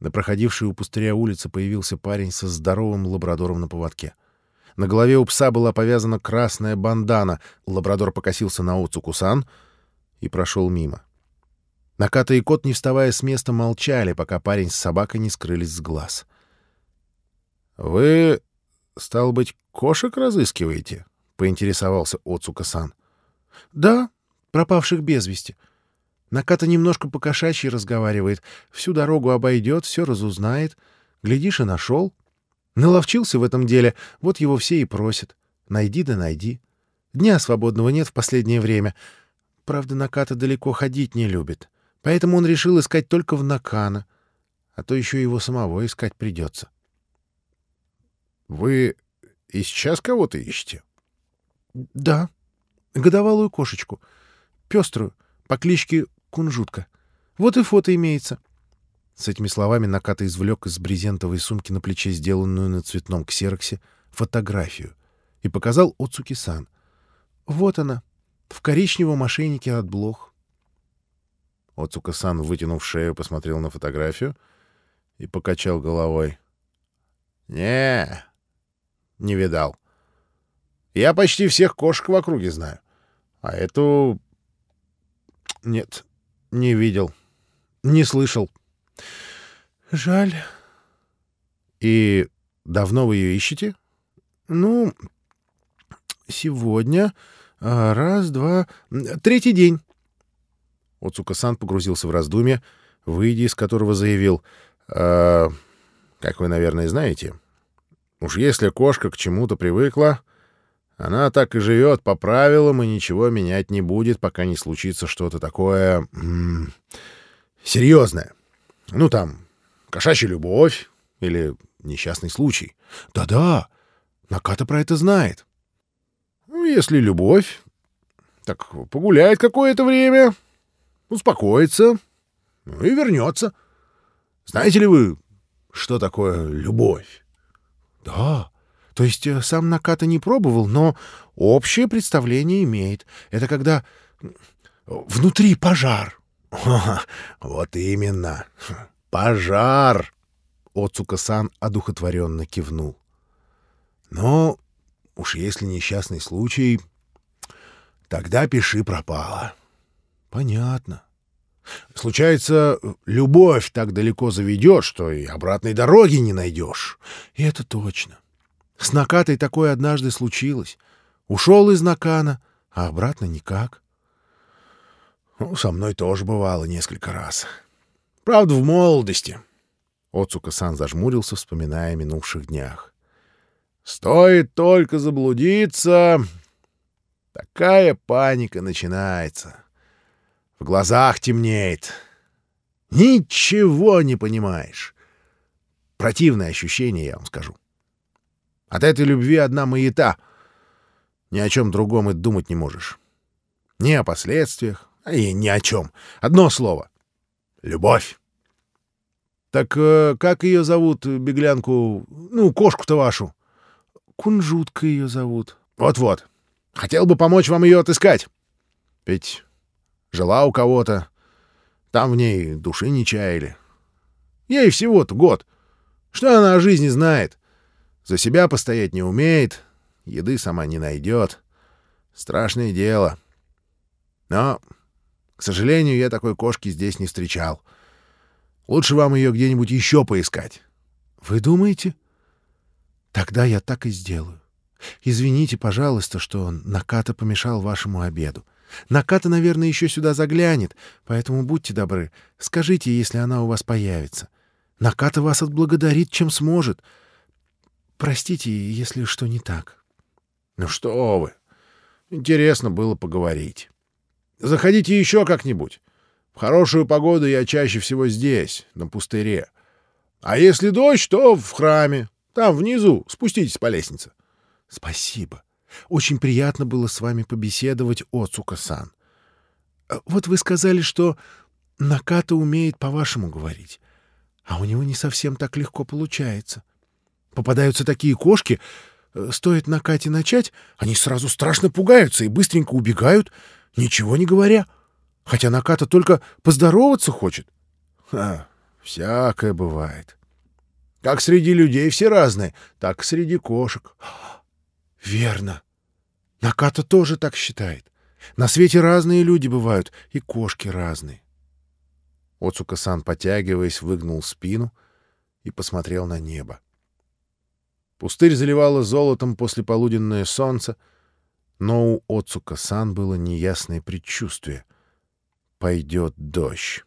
На проходившей у пустыря улице появился парень со здоровым лабрадором на поводке. На голове у пса была повязана красная бандана. Лабрадор покосился на Оцукусан и прошел мимо. Наката и кот, не вставая с места, молчали, пока парень с собакой не скрылись с глаз. «Вы, стал быть, кошек разыскиваете?» — поинтересовался Оцука-сан. «Да, пропавших без вести. Наката немножко по-кошачьи разговаривает, всю дорогу обойдет, все разузнает. Глядишь, и нашел. Наловчился в этом деле, вот его все и просят. Найди да найди. Дня свободного нет в последнее время. Правда, Наката далеко ходить не любит. Поэтому он решил искать только в Накана. А то еще его самого искать придется. — Вы и сейчас кого-то ищете? — Да. Годовалую кошечку. Пеструю, по кличке Кунжутка. Вот и фото имеется. С этими словами Наката извлек из брезентовой сумки на плече сделанную на цветном ксероксе фотографию и показал Оцуки-сан. Вот она, в коричневом ошейнике от блох. Оцука-сан, вытянув шею, посмотрел на фотографию и покачал головой. не не видал. Я почти всех кошек в округе знаю. А эту... Нет, не видел. Не слышал. Жаль. И давно вы ее ищете? Ну, сегодня. А, раз, два... Третий день. Оцука-сан погрузился в раздумье, выйдя из которого заявил. «А, как вы, наверное, знаете, уж если кошка к чему-то привыкла, она так и живет по правилам и ничего менять не будет, пока не случится что-то такое... Серьезное. Ну, там, кошачья любовь или несчастный случай. Да-да, Наката про это знает. Ну, если любовь, так погуляет какое-то время, успокоится, ну и вернется. Знаете ли вы, что такое любовь? Да, то есть э, сам Наката не пробовал, но общее представление имеет. Это когда внутри пожар. вот именно. Пожар. Оцука-сан одухотворенно кивнул. Но уж если несчастный случай, тогда пиши пропало. Понятно. Случается, любовь так далеко заведет, что и обратной дороги не найдешь. И это точно. С Накатой такое однажды случилось. Ушел из Накана, а обратно никак. Ну, со мной тоже бывало несколько раз. Правда, в молодости. Оцука-сан зажмурился, вспоминая о минувших днях. Стоит только заблудиться, такая паника начинается. В глазах темнеет. Ничего не понимаешь. Противное ощущение, я вам скажу. От этой любви одна маята. Ни о чем другом и думать не можешь. Ни о последствиях, а и ни о чем. Одно слово. Любовь. Так э, как ее зовут, беглянку, ну, кошку-то вашу? Кунжутка ее зовут. Вот-вот. Хотел бы помочь вам ее отыскать. Ведь жила у кого-то. Там в ней души не чаяли. Ей всего-то год. Что она о жизни знает? За себя постоять не умеет, еды сама не найдет. Страшное дело. Но, к сожалению, я такой кошки здесь не встречал. Лучше вам ее где-нибудь еще поискать. Вы думаете? Тогда я так и сделаю. Извините, пожалуйста, что Наката помешал вашему обеду. Наката, наверное, еще сюда заглянет, поэтому будьте добры, скажите, если она у вас появится. Наката вас отблагодарит, чем сможет — Простите, если что не так. Ну что вы. Интересно было поговорить. Заходите еще как-нибудь. В хорошую погоду я чаще всего здесь, на пустыре. А если дождь, то в храме. Там внизу. Спуститесь по лестнице. Спасибо. Очень приятно было с вами побеседовать, Оцука-сан. А вот вы сказали, что Наката умеет по-вашему говорить, а у него не совсем так легко получается. Попадаются такие кошки, э, стоит на Кате начать, они сразу страшно пугаются и быстренько убегают, ничего не говоря. Хотя Наката только поздороваться хочет. Ха, Всякое бывает. Как среди людей все разные, так и среди кошек. Верно. Наката тоже так считает. На свете разные люди бывают, и кошки разные. Оцука-сан, потягиваясь, выгнул спину и посмотрел на небо. Пустырь заливало золотом после полуденное солнце, но у Оцука-сан было неясное предчувствие. Пойдет дождь.